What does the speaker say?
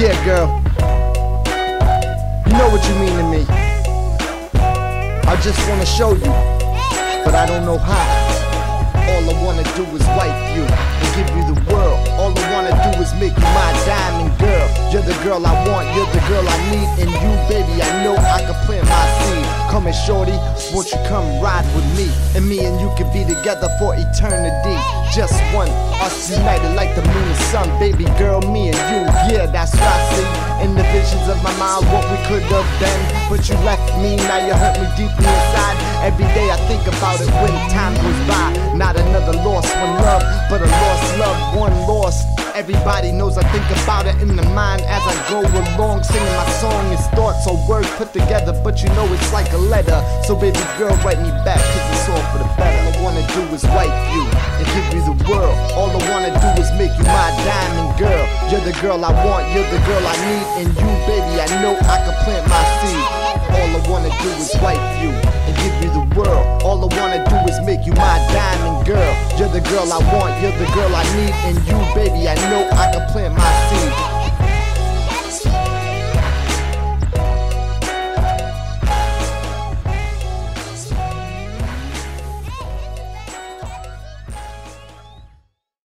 Yeah, girl. You know what you mean to me. I just wanna show you, but I don't know how. All I wanna do is wipe you and give you the world. All I wanna do is make you my diamond girl. You're the girl I want, you're the girl I need, and you, baby, I know I can plant my seed. Come in, shorty, won't you come ride with me? And me and you can be together for eternity. Just one, us united like the moon and sun, baby girl, me and you. Yeah, that's what I see in the visions of my mind, what we could have been. But you left me, now you hurt me deeply inside. Every day I think about it when time goes by. Not another lost one love, but a lost love, one lost. Everybody knows I think about it in the mind as I go along, singing my song. It's thoughts or words put together, but you know it's like a letter. So baby girl, write me back, cause it's all for the better. All I wanna do is wipe you and give you the world. All I wanna do is make you my girl. You're the girl I want, you're the girl I need, and you, baby, I know I can plant my seed. All I wanna do is wipe you and give you the world. All I wanna do is make you my diamond girl. You're the girl I want, you're the girl I need, and you, baby, I know I can plant.